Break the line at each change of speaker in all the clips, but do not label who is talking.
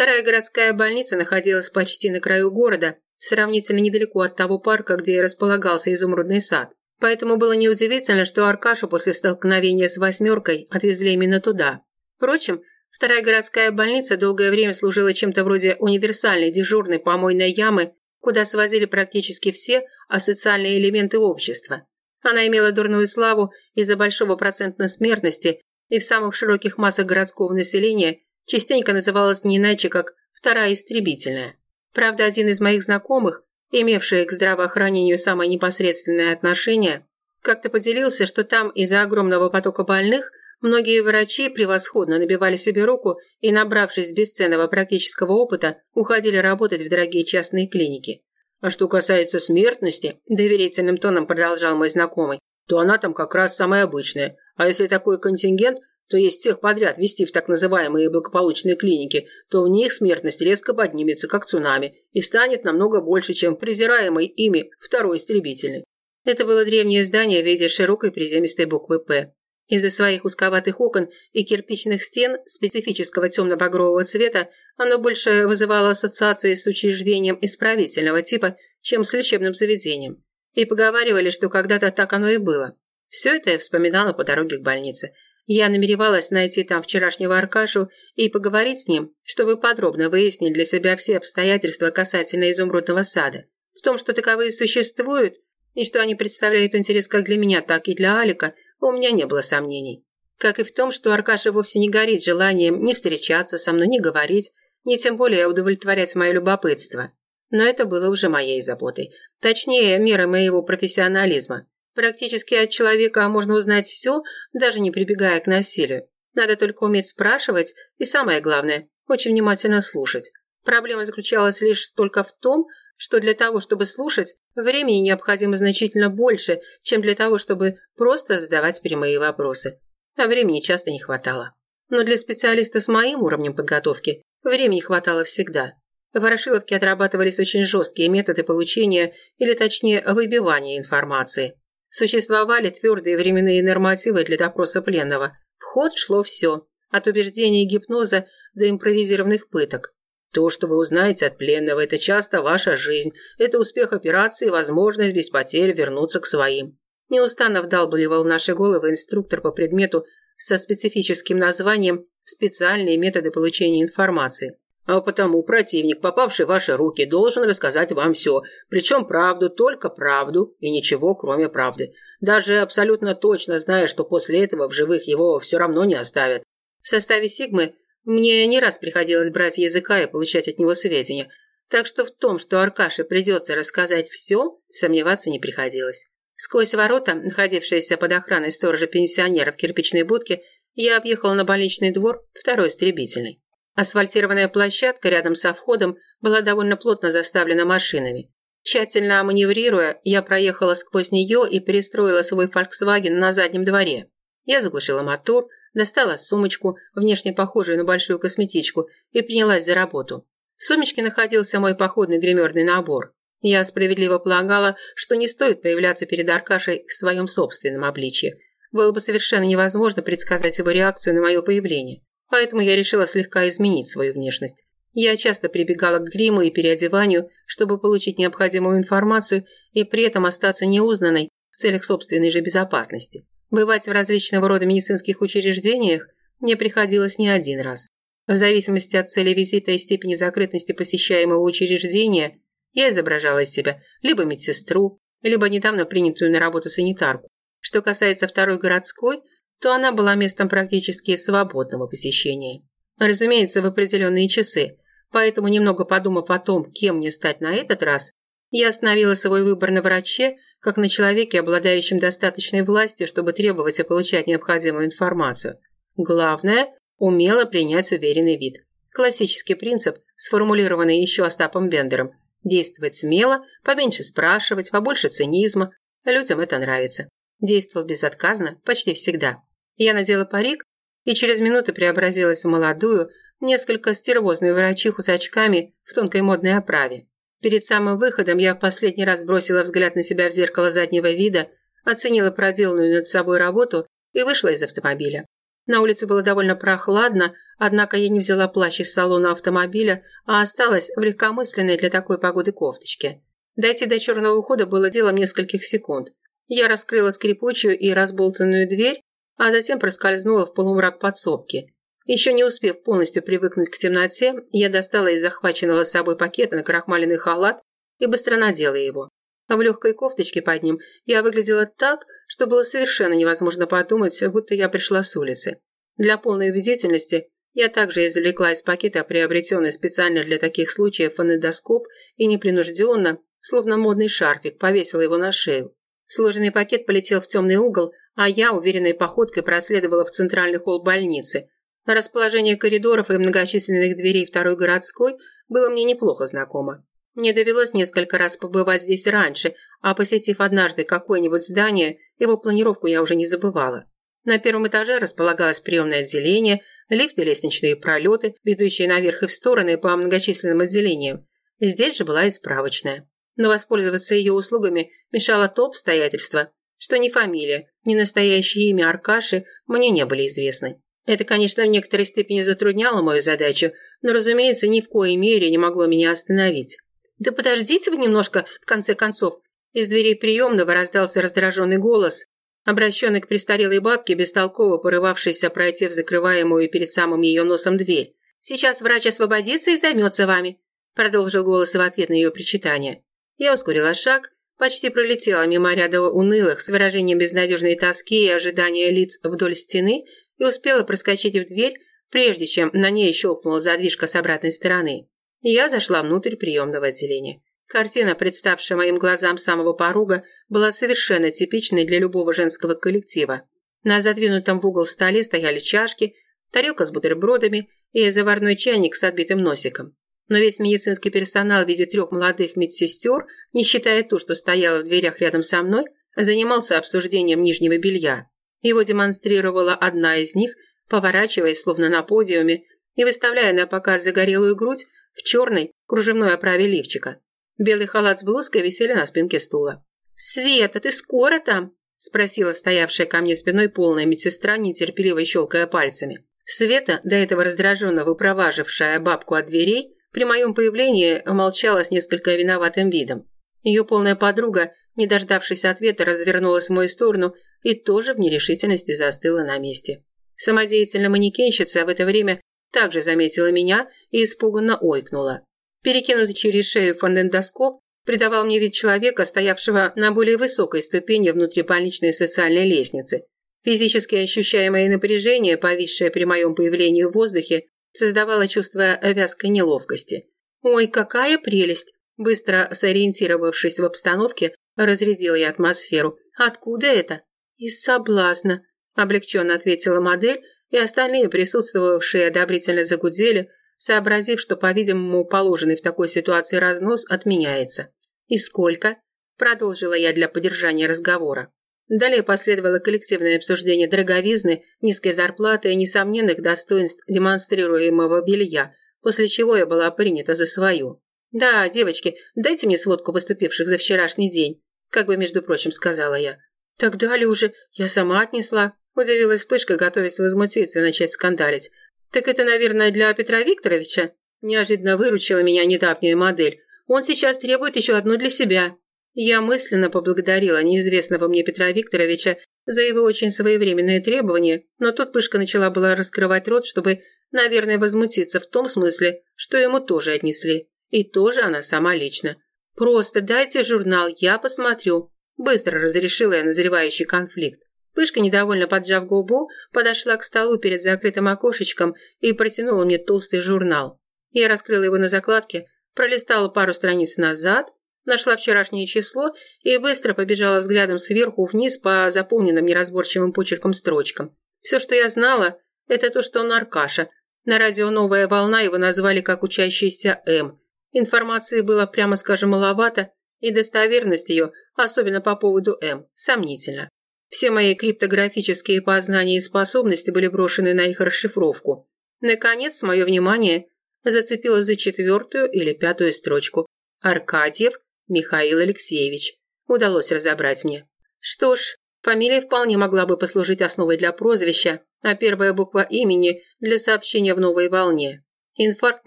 Вторая городская больница находилась почти на краю города, сравнительно недалеко от того парка, где располагался изумрудный сад. Поэтому было неудивительно, что Аркашу после столкновения с «восьмеркой» отвезли именно туда. Впрочем, вторая городская больница долгое время служила чем-то вроде универсальной дежурной помойной ямы, куда свозили практически все асоциальные элементы общества. Она имела дурную славу из-за большого процента смертности и в самых широких массах городского населения частенько называлась не иначе, как «вторая истребительная». Правда, один из моих знакомых, имевший к здравоохранению самое непосредственное отношение, как-то поделился, что там из-за огромного потока больных многие врачи превосходно набивали себе руку и, набравшись бесценного практического опыта, уходили работать в дорогие частные клиники. А что касается смертности, доверительным тоном продолжал мой знакомый, то она там как раз самая обычная. А если такой контингент, то есть всех подряд вести в так называемые благополучные клиники, то в них смертность резко поднимется, как цунами, и станет намного больше, чем презираемый ими второй истребительный. Это было древнее здание в виде широкой приземистой буквы «П». Из-за своих узковатых окон и кирпичных стен специфического темно-багрового цвета оно больше вызывало ассоциации с учреждением исправительного типа, чем с лечебным заведением. И поговаривали, что когда-то так оно и было. Все это я вспоминала по дороге к больнице. Я намеревалась найти там вчерашнего Аркашу и поговорить с ним, чтобы подробно выяснить для себя все обстоятельства касательно изумрудного сада. В том, что таковые существуют, и что они представляют интерес как для меня, так и для Алика – у меня не было сомнений. Как и в том, что Аркаша вовсе не горит желанием ни встречаться со мной, ни говорить, ни тем более удовлетворять мое любопытство. Но это было уже моей заботой. Точнее, мерой моего профессионализма. Практически от человека можно узнать все, даже не прибегая к насилию. Надо только уметь спрашивать и, самое главное, очень внимательно слушать. Проблема заключалась лишь только в том, что для того, чтобы слушать, времени необходимо значительно больше, чем для того, чтобы просто задавать прямые вопросы. А времени часто не хватало. Но для специалиста с моим уровнем подготовки времени хватало всегда. В Ворошиловке отрабатывались очень жесткие методы получения, или точнее выбивания информации. Существовали твердые временные нормативы для допроса пленного. В ход шло все, от убеждений гипноза до импровизированных пыток. То, что вы узнаете от пленного, это часто ваша жизнь. Это успех операции и возможность без потерь вернуться к своим. Неустанно вдалбливал наши головы инструктор по предмету со специфическим названием «Специальные методы получения информации». А потому противник, попавший в ваши руки, должен рассказать вам все, причем правду, только правду и ничего, кроме правды. Даже абсолютно точно зная, что после этого в живых его все равно не оставят. В составе «Сигмы» Мне не раз приходилось брать языка и получать от него сведения, так что в том, что Аркаше придется рассказать все, сомневаться не приходилось. Сквозь ворота, находившиеся под охраной сторожа-пенсионера в кирпичной будке, я объехал на больничный двор, второй истребительный. Асфальтированная площадка рядом со входом была довольно плотно заставлена машинами. Тщательно маневрируя, я проехала сквозь нее и перестроила свой Volkswagen на заднем дворе. Я заглушила мотор, достала сумочку, внешне похожую на большую косметичку, и принялась за работу. В сумочке находился мой походный гримерный набор. Я справедливо полагала, что не стоит появляться перед Аркашей в своем собственном обличье. Было бы совершенно невозможно предсказать его реакцию на мое появление. Поэтому я решила слегка изменить свою внешность. Я часто прибегала к гриму и переодеванию, чтобы получить необходимую информацию и при этом остаться неузнанной в целях собственной же безопасности. Бывать в различного рода медицинских учреждениях мне приходилось не один раз. В зависимости от цели визита и степени закрытности посещаемого учреждения, я изображала из себя либо медсестру, либо недавно принятую на работу санитарку. Что касается второй городской, то она была местом практически свободного посещения. Разумеется, в определенные часы, поэтому, немного подумав о том, кем мне стать на этот раз, я остановила свой выбор на враче, как на человеке, обладающем достаточной властью, чтобы требовать и получать необходимую информацию. Главное – умело принять уверенный вид. Классический принцип, сформулированный еще Остапом Бендером. Действовать смело, поменьше спрашивать, побольше цинизма. Людям это нравится. Действовал безотказно почти всегда. Я надела парик и через минуту преобразилась в молодую, несколько стервозную врачиху с очками в тонкой модной оправе. Перед самым выходом я в последний раз бросила взгляд на себя в зеркало заднего вида, оценила проделанную над собой работу и вышла из автомобиля. На улице было довольно прохладно, однако я не взяла плащ из салона автомобиля, а осталась в легкомысленной для такой погоды кофточке. Дойти до черного ухода было делом нескольких секунд. Я раскрыла скрипучую и разболтанную дверь, а затем проскользнула в полумрак подсобки. Еще не успев полностью привыкнуть к темноте, я достала из захваченного с собой пакета на крахмаленный халат и быстро надела его. А в легкой кофточке под ним я выглядела так, что было совершенно невозможно подумать, будто я пришла с улицы. Для полной убедительности я также извлекла из пакета приобретенный специально для таких случаев фонендоскоп и непринужденно, словно модный шарфик, повесила его на шею. Сложенный пакет полетел в темный угол, а я уверенной походкой проследовала в центральный холл больницы. Расположение коридоров и многочисленных дверей второй городской было мне неплохо знакомо. Мне довелось несколько раз побывать здесь раньше, а посетив однажды какое-нибудь здание, его планировку я уже не забывала. На первом этаже располагалось приемное отделение, лифты, лестничные пролеты, ведущие наверх и в стороны по многочисленным отделениям. Здесь же была и справочная. Но воспользоваться ее услугами мешало то обстоятельство, что ни фамилия, ни настоящее имя Аркаши мне не были известны. Это, конечно, в некоторой степени затрудняло мою задачу, но, разумеется, ни в коей мере не могло меня остановить. «Да подождите вы немножко, в конце концов!» Из дверей приемного раздался раздраженный голос, обращенный к престарелой бабке, бестолково порывавшейся пройти в закрываемую перед самым ее носом дверь. «Сейчас врач освободится и займется вами», продолжил голос в ответ на ее причитание. Я ускорила шаг, почти пролетела мимо ряда унылых с выражением безнадежной тоски и ожидания лиц вдоль стены и успела проскочить в дверь, прежде чем на ней щелкнула задвижка с обратной стороны. Я зашла внутрь приемного отделения. Картина, представшая моим глазам самого порога, была совершенно типичной для любого женского коллектива. На задвинутом в угол столе стояли чашки, тарелка с бутербродами и заварной чайник с отбитым носиком. Но весь медицинский персонал в виде трех молодых медсестер, не считая ту, что стояла в дверях рядом со мной, занимался обсуждением нижнего белья. Его демонстрировала одна из них, поворачиваясь, словно на подиуме, и выставляя на показ загорелую грудь, в черной кружевной оправе лифчика. Белый халат с блузкой висели на спинке стула. «Света, ты скоро там?» – спросила стоявшая ко мне спиной полная медсестра, нетерпеливо щелкая пальцами. Света, до этого раздраженно выпроважившая бабку от дверей, при моем появлении молчала с несколько виноватым видом. Ее полная подруга, не дождавшись ответа, развернулась в мою сторону и тоже в нерешительности застыла на месте. Самодеятельная манекенщица в это время также заметила меня и испуганно ойкнула. Перекинутый через шею фонендоскоп придавал мне вид человека, стоявшего на более высокой ступени внутрибольничной социальной лестницы. Физически ощущаемое напряжение, повисшее при моем появлении в воздухе, создавало чувство вязкой неловкости. «Ой, какая прелесть!» Быстро сориентировавшись в обстановке, разрядила я атмосферу. «Откуда это?» «Из соблазна», – облегченно ответила модель, и остальные присутствовавшие одобрительно загудели, сообразив, что, по-видимому, положенный в такой ситуации разнос отменяется. «И сколько?» – продолжила я для поддержания разговора. Далее последовало коллективное обсуждение дороговизны, низкой зарплаты и несомненных достоинств демонстрируемого белья, после чего я была принята за свою. «Да, девочки, дайте мне сводку поступивших за вчерашний день», как бы, между прочим, сказала я. «Так далее уже, я сама отнесла», Удивилась Пышка, готовясь возмутиться и начать скандалить. «Так это, наверное, для Петра Викторовича?» Неожиданно выручила меня недавняя модель. «Он сейчас требует еще одну для себя». Я мысленно поблагодарила неизвестного мне Петра Викторовича за его очень своевременные требования, но тут Пышка начала была раскрывать рот, чтобы, наверное, возмутиться в том смысле, что ему тоже отнесли. И тоже она сама лично. «Просто дайте журнал, я посмотрю». Быстро разрешила я назревающий конфликт. Пышка, недовольно поджав губу, подошла к столу перед закрытым окошечком и протянула мне толстый журнал. Я раскрыла его на закладке, пролистала пару страниц назад, нашла вчерашнее число и быстро побежала взглядом сверху вниз по заполненным неразборчивым почерком строчкам. Все, что я знала, это то, что он Аркаша. На радио «Новая волна» его назвали как учащийся М. Информации было, прямо скажем, маловато, и достоверность ее, особенно по поводу М, сомнительна. Все мои криптографические познания и способности были брошены на их расшифровку. Наконец, мое внимание зацепило за четвертую или пятую строчку. Аркадьев Михаил Алексеевич. Удалось разобрать мне. Что ж, фамилия вполне могла бы послужить основой для прозвища, а первая буква имени для сообщения в новой волне. Инфаркт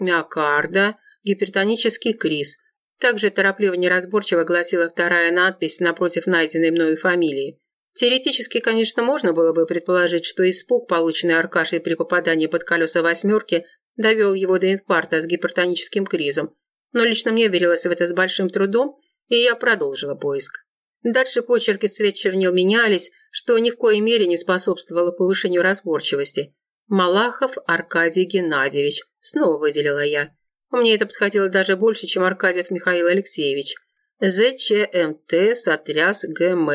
миокарда, гипертонический криз. Также торопливо неразборчиво гласила вторая надпись напротив найденной мною фамилии. Теоретически, конечно, можно было бы предположить, что испуг, полученный Аркашей при попадании под колеса восьмерки, довел его до инфаркта с гипертоническим кризом. Но лично мне верилось в это с большим трудом, и я продолжила поиск. Дальше почерки цвет чернил менялись, что ни в коей мере не способствовало повышению разборчивости. «Малахов Аркадий Геннадьевич», снова выделила я. Мне это подходило даже больше, чем Аркадьев Михаил Алексеевич. ЗЧМТ Сотряс ГМ.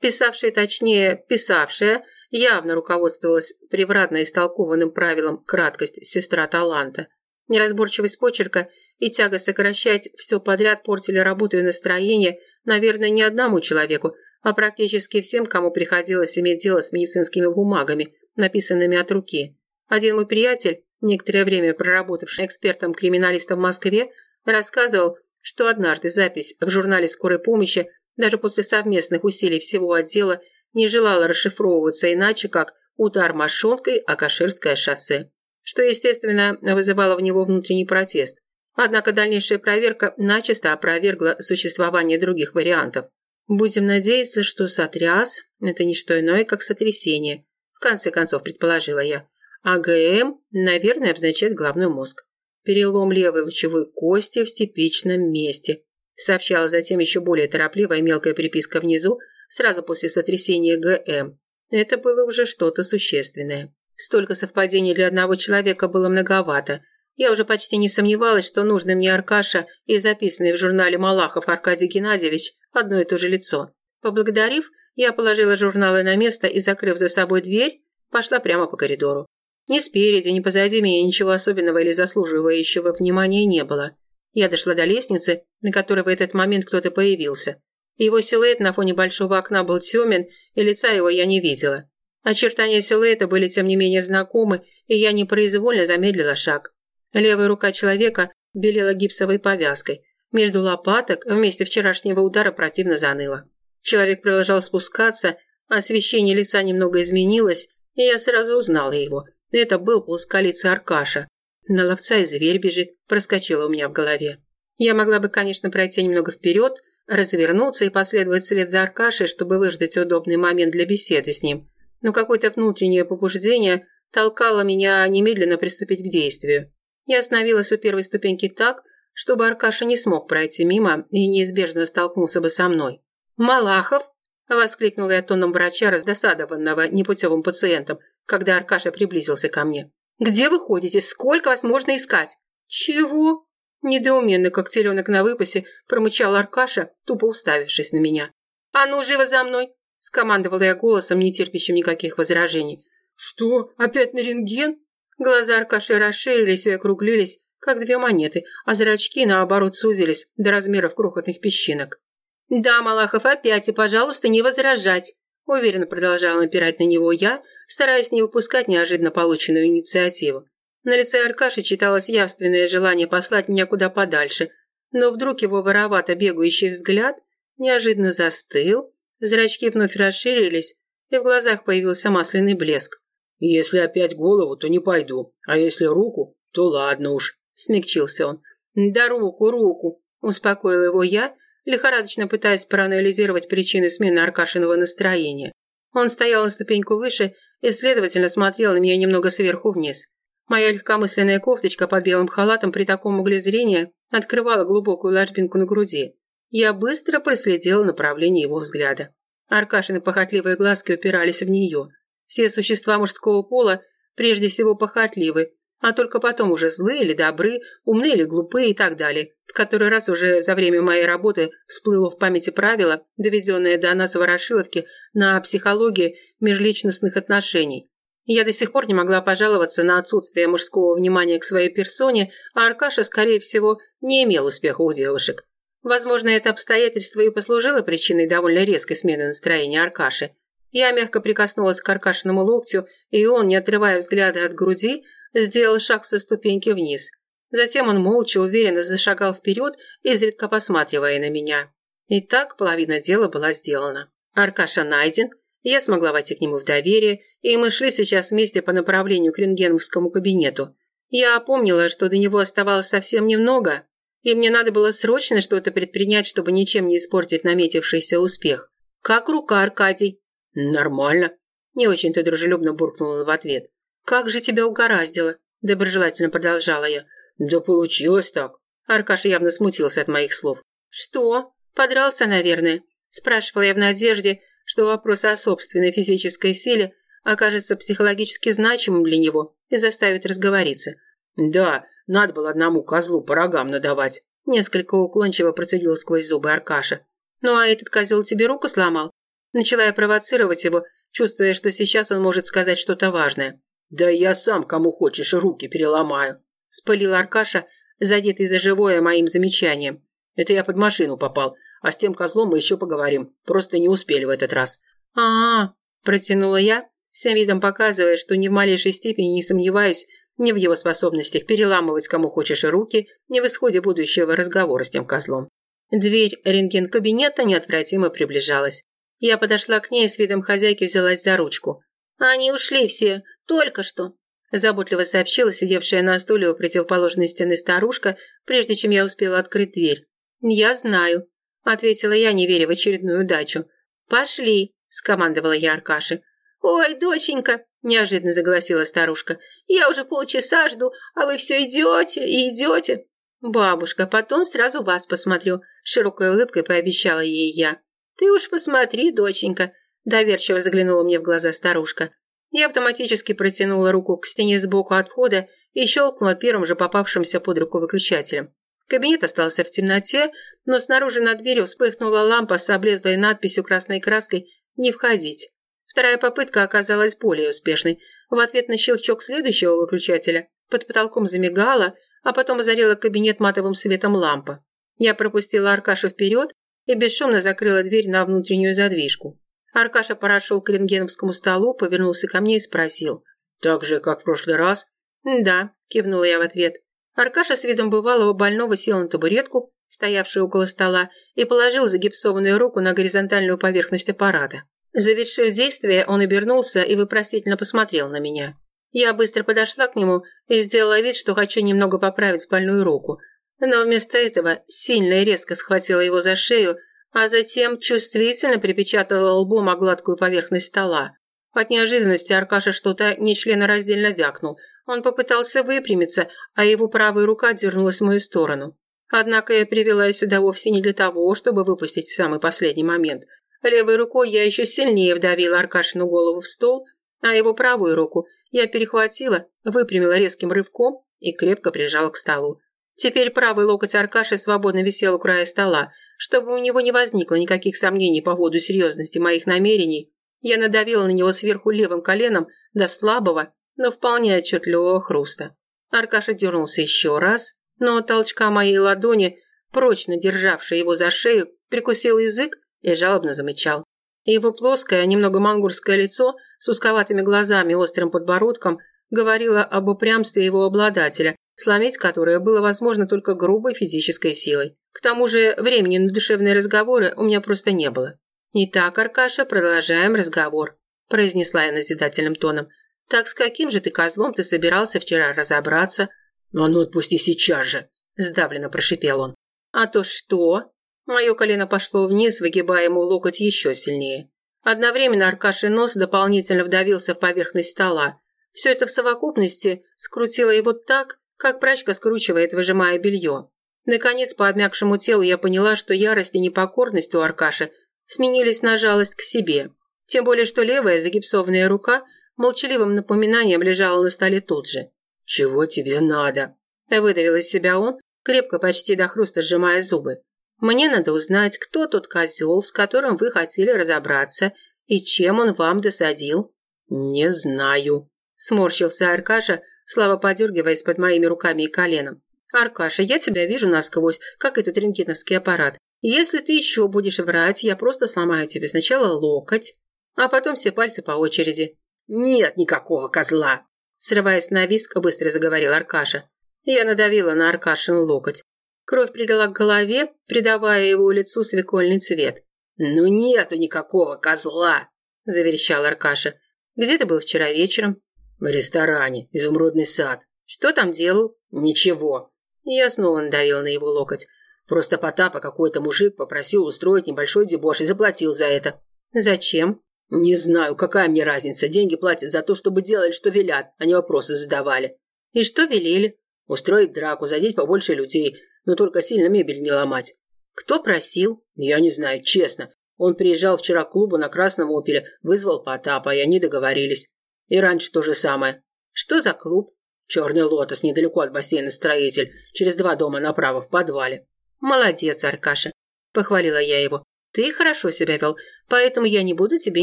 Писавшая, точнее, писавшая, явно руководствовалась превратно истолкованным правилом краткость сестра таланта. Неразборчивость почерка и тяга сокращать все подряд портили работу и настроение, наверное, не одному человеку, а практически всем, кому приходилось иметь дело с медицинскими бумагами, написанными от руки. Один мой приятель, некоторое время проработавший экспертом-криминалистом в Москве, рассказывал, что однажды запись в журнале скорой помощи даже после совместных усилий всего отдела не желала расшифровываться иначе, как «удар мошонкой о Каширское шоссе», что, естественно, вызывало в него внутренний протест. Однако дальнейшая проверка начисто опровергла существование других вариантов. Будем надеяться, что сотряс – это не что иное, как сотрясение. В конце концов, предположила я. АГМ, наверное, обозначает головной мозг. Перелом левой лучевой кости в типичном месте. Сообщала затем еще более торопливая мелкая приписка внизу, сразу после сотрясения ГМ. Это было уже что-то существенное. Столько совпадений для одного человека было многовато – я уже почти не сомневалась, что нужный мне Аркаша и записанный в журнале Малахов Аркадий Геннадьевич одно и то же лицо. Поблагодарив, я положила журналы на место и, закрыв за собой дверь, пошла прямо по коридору. Ни спереди, ни позади меня ничего особенного или заслуживающего внимания не было. Я дошла до лестницы, на которой в этот момент кто-то появился. Его силуэт на фоне большого окна был темен, и лица его я не видела. Очертания силуэта были тем не менее знакомы, и я непроизвольно замедлила шаг. Левая рука человека белела гипсовой повязкой. Между лопаток вместе вчерашнего удара противно заныло. Человек продолжал спускаться, освещение лица немного изменилось, и я сразу узнала его. Это был плосколицый Аркаша. На ловца и зверь бежит, проскочило у меня в голове. Я могла бы, конечно, пройти немного вперед, развернуться и последовать вслед за Аркашей, чтобы выждать удобный момент для беседы с ним. Но какое-то внутреннее побуждение толкало меня немедленно приступить к действию. Я остановилась у первой ступеньки так, чтобы Аркаша не смог пройти мимо и неизбежно столкнулся бы со мной. «Малахов!» – воскликнула я тоном врача, раздосадованного непутевым пациентом, когда Аркаша приблизился ко мне. «Где вы ходите? Сколько вас можно искать?» «Чего?» Недоуменно, как теленок на выпасе, промычал Аркаша, тупо уставившись на меня. «А ну, живо за мной!» – скомандовала я голосом, не терпящим никаких возражений. «Что? Опять на рентген?» Глаза Аркаши расширились и округлились, как две монеты, а зрачки, наоборот, сузились до размеров крохотных песчинок. «Да, Малахов, опять, и, пожалуйста, не возражать!» Уверенно продолжала напирать на него я, стараясь не выпускать неожиданно полученную инициативу. На лице Аркаши читалось явственное желание послать меня куда подальше, но вдруг его воровато бегающий взгляд неожиданно застыл, зрачки вновь расширились, и в глазах появился масляный блеск. «Если опять голову, то не пойду, а если руку, то ладно уж», – смягчился он. «Да руку, руку», – успокоил его я, лихорадочно пытаясь проанализировать причины смены Аркашиного настроения. Он стоял на ступеньку выше и, следовательно, смотрел на меня немного сверху вниз. Моя легкомысленная кофточка под белым халатом при таком угле зрения открывала глубокую ложбинку на груди. Я быстро проследила направление его взгляда. Аркашины похотливые глазки упирались в нее. Все существа мужского пола прежде всего похотливы, а только потом уже злые или добры, умны или глупы и так далее. В который раз уже за время моей работы всплыло в памяти правило, доведенное до нас в Ворошиловке на психологии межличностных отношений. Я до сих пор не могла пожаловаться на отсутствие мужского внимания к своей персоне, а Аркаша, скорее всего, не имел успеха у девушек. Возможно, это обстоятельство и послужило причиной довольно резкой смены настроения Аркаши. Я мягко прикоснулась к Аркашиному локтю, и он, не отрывая взгляда от груди, сделал шаг со ступеньки вниз. Затем он молча, уверенно зашагал вперед, изредка посматривая на меня. И так половина дела была сделана. Аркаша найден, Я смогла войти к нему в доверие, и мы шли сейчас вместе по направлению к рентгеновскому кабинету. Я помнила, что до него оставалось совсем немного, и мне надо было срочно что-то предпринять, чтобы ничем не испортить наметившийся успех. «Как рука, Аркадий?» «Нормально», – не очень-то дружелюбно буркнула в ответ. «Как же тебя угораздило?» – доброжелательно продолжала я. «Да получилось так». Аркаша явно смутился от моих слов. «Что? Подрался, наверное?» – спрашивала я в надежде, что вопрос о собственной физической силе окажется психологически значимым для него и заставит разговориться. «Да, надо было одному козлу по рогам надавать», – несколько уклончиво процедил сквозь зубы Аркаша. «Ну а этот козел тебе руку сломал?» Начала я провоцировать его, чувствуя, что сейчас он может сказать что-то важное. «Да я сам, кому хочешь, руки переломаю», – спылил Аркаша, задетый за живое моим замечанием. «Это я под машину попал, а с тем козлом мы еще поговорим. Просто не успели в этот раз». «А-а-а», протянула я, всем видом показывая, что ни в малейшей степени не сомневаюсь ни в его способностях переламывать кому хочешь руки, ни в исходе будущего разговора с тем козлом. Дверь рентген-кабинета неотвратимо приближалась. Я подошла к ней и с видом хозяйки взялась за ручку. «Они ушли все, только что», – заботливо сообщила сидевшая на стуле у противоположной стены старушка, прежде чем я успела открыть дверь. «Я знаю», – ответила я, не веря в очередную удачу. «Пошли», – скомандовала я Аркаше. «Ой, доченька», – неожиданно загласила старушка, – «я уже полчаса жду, а вы все идете и идете». «Бабушка, потом сразу вас посмотрю», – широкой улыбкой пообещала ей я. «Ты уж посмотри, доченька», – доверчиво заглянула мне в глаза старушка. Я автоматически протянула руку к стене сбоку от входа и щелкнула первым же попавшимся под руку выключателем. Кабинет остался в темноте, но снаружи на двери вспыхнула лампа с облезлой надписью красной краской «Не входить». Вторая попытка оказалась более успешной. В ответ на щелчок следующего выключателя под потолком замигала, а потом озарила кабинет матовым светом лампа. Я пропустила Аркашу вперед и бесшумно закрыла дверь на внутреннюю задвижку. Аркаша прошел к рентгеновскому столу, повернулся ко мне и спросил. «Так же, как в прошлый раз?» «Да», – кивнула я в ответ. Аркаша с видом бывалого больного сел на табуретку, стоявшую около стола, и положил загипсованную руку на горизонтальную поверхность аппарата. Завершив действие, он обернулся и вопросительно посмотрел на меня. Я быстро подошла к нему и сделала вид, что хочу немного поправить больную руку, но вместо этого сильно и резко схватила его за шею, а затем чувствительно припечатала лбом о гладкую поверхность стола. От неожиданности Аркаша что-то нечленораздельно вякнул. Он попытался выпрямиться, а его правая рука дернулась в мою сторону. Однако я привела сюда вовсе не для того, чтобы выпустить в самый последний момент. Левой рукой я еще сильнее вдавила Аркашину голову в стол, а его правую руку я перехватила, выпрямила резким рывком и крепко прижала к столу. Теперь правый локоть Аркаши свободно висел у края стола. Чтобы у него не возникло никаких сомнений по поводу серьезности моих намерений, я надавила на него сверху левым коленом до слабого, но вполне отчетливого хруста. Аркаша дернулся еще раз, но толчка моей ладони, прочно державшей его за шею, прикусил язык и жалобно замычал. Его плоское, немного мангурское лицо с узковатыми глазами и острым подбородком говорило об упрямстве его обладателя, сломить которое было возможно только грубой физической силой. К тому же времени на душевные разговоры у меня просто не было. «Итак, Аркаша, продолжаем разговор», – произнесла я назидательным тоном. «Так с каким же ты козлом ты собирался вчера разобраться?» «А ну отпусти сейчас же!» – сдавленно прошипел он. «А то что?» Мое колено пошло вниз, выгибая ему локоть еще сильнее. Одновременно Аркашин нос дополнительно вдавился в поверхность стола. Все это в совокупности скрутило его так, как прачка скручивает, выжимая белье. Наконец, по обмякшему телу я поняла, что ярость и непокорность у Аркаши сменились на жалость к себе. Тем более, что левая загипсованная рука молчаливым напоминанием лежала на столе тут же. «Чего тебе надо?» – выдавил из себя он, крепко, почти до хруста сжимая зубы. «Мне надо узнать, кто тот козел, с которым вы хотели разобраться, и чем он вам досадил». «Не знаю», – сморщился Аркаша, слава подергиваясь под моими руками и коленом. «Аркаша, я тебя вижу насквозь, как этот рентгеновский аппарат. Если ты еще будешь врать, я просто сломаю тебе сначала локоть, а потом все пальцы по очереди». «Нет никакого козла!» Срываясь на виск, быстро заговорил Аркаша. Я надавила на Аркашин локоть. Кровь прилила к голове, придавая его лицу свекольный цвет. «Ну нету никакого козла!» заверещал Аркаша. «Где ты был вчера вечером?»
«В ресторане. Изумрудный сад».
«Что там делал?»
«Ничего».
Я снова надавил на его локоть.
Просто Потапа какой-то мужик попросил устроить небольшой дебош и заплатил за это.
«Зачем?»
«Не знаю, какая мне разница. Деньги платят за то, чтобы делали, что велят, а не вопросы задавали».
«И что велели?»
«Устроить драку, задеть побольше людей, но только сильно мебель не ломать».
«Кто просил?»
«Я не знаю, честно. Он приезжал вчера к клубу на Красном Опеле, вызвал Потапа, и они договорились. И раньше то же самое».
«Что за клуб?»
«Черный лотос, недалеко от бассейна строитель, через два дома направо, в подвале».
«Молодец, Аркаша», – похвалила я его. «Ты хорошо себя вел, поэтому я не буду тебе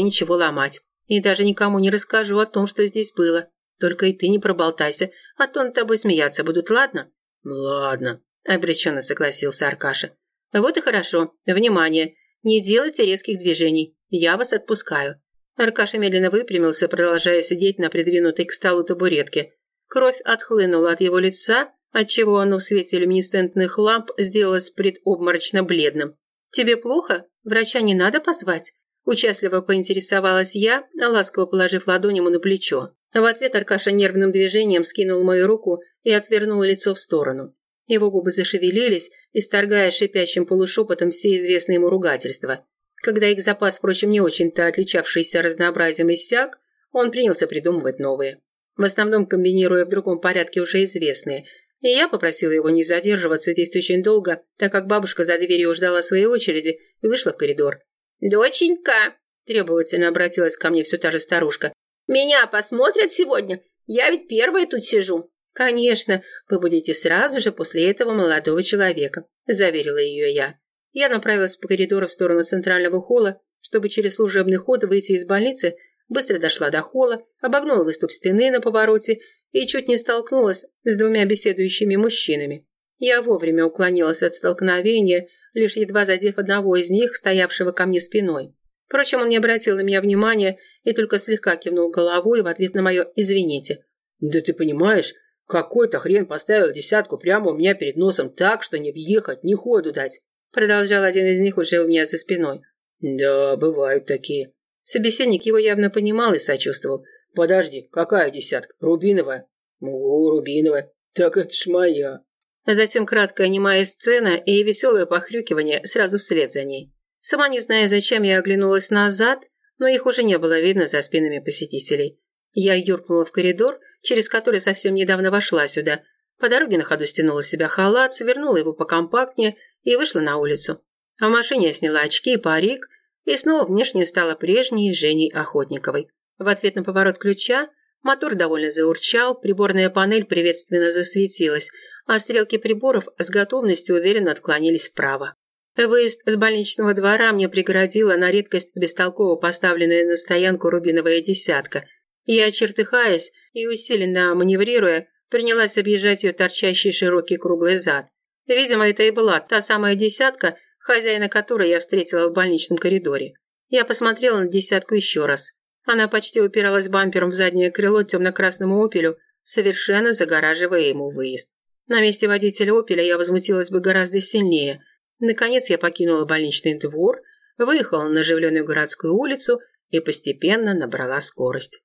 ничего ломать. И даже никому не расскажу о том, что здесь было. Только и ты не проболтайся, а то над тобой смеяться будут, ладно?»
«Ладно», –
обреченно согласился Аркаша. «Вот и хорошо. Внимание! Не делайте резких движений. Я вас отпускаю». Аркаша медленно выпрямился, продолжая сидеть на придвинутой к столу табуретке. Кровь отхлынула от его лица, отчего оно в свете люминесцентных ламп сделалось предобморочно бледным. «Тебе плохо? Врача не надо позвать?» Участливо поинтересовалась я, ласково положив ладонь ему на плечо. В ответ Аркаша нервным движением скинул мою руку и отвернул лицо в сторону. Его губы зашевелились, исторгая шипящим полушепотом все известные ему ругательства. Когда их запас, впрочем, не очень-то отличавшийся разнообразием иссяк, он принялся придумывать новые. В основном комбинируя в другом порядке уже известные – и я попросила его не задерживаться здесь очень долго, так как бабушка за дверью ждала своей очереди и вышла в коридор.
«Доченька!»
– требовательно обратилась ко мне все та же старушка.
«Меня посмотрят сегодня? Я ведь первая тут сижу».
«Конечно, вы будете сразу же после этого молодого человека», – заверила ее я. Я направилась по коридору в сторону центрального холла, чтобы через служебный ход выйти из больницы, быстро дошла до холла, обогнула выступ стены на повороте и чуть не столкнулась с двумя беседующими мужчинами. Я вовремя уклонилась от столкновения, лишь едва задев одного из них, стоявшего ко мне спиной. Впрочем, он не обратил на меня внимания и только слегка кивнул головой в ответ на мое «извините».
«Да ты понимаешь, какой-то хрен поставил десятку прямо у меня перед носом так, что не въехать, ни ходу дать»,
продолжал один из них уже у меня за спиной.
«Да, бывают такие».
Собеседник его явно понимал и сочувствовал.
Подожди, какая десятка? Рубиновая? О, рубиновая. Так это ж моя.
Затем краткая немая сцена и веселое похрюкивание сразу вслед за ней. Сама не зная, зачем я оглянулась назад, но их уже не было видно за спинами посетителей. Я юркнула в коридор, через который совсем недавно вошла сюда. По дороге на ходу стянула себя халат, свернула его покомпактнее и вышла на улицу. А в машине я сняла очки и парик, и снова внешне стала прежней Женей Охотниковой. В ответ на поворот ключа мотор довольно заурчал, приборная панель приветственно засветилась, а стрелки приборов с готовностью уверенно отклонились вправо. Выезд с больничного двора мне преградила на редкость бестолково поставленная на стоянку рубиновая десятка. Я, чертыхаясь и усиленно маневрируя, принялась объезжать ее торчащий широкий круглый зад. Видимо, это и была та самая десятка, хозяина которой я встретила в больничном коридоре. Я посмотрела на десятку еще раз. Она почти упиралась бампером в заднее крыло темно-красному «Опелю», совершенно загораживая ему выезд. На месте водителя «Опеля» я возмутилась бы гораздо сильнее. Наконец я покинула больничный двор, выехала на оживленную городскую улицу и постепенно набрала скорость.